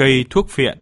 cây thuốc phiện.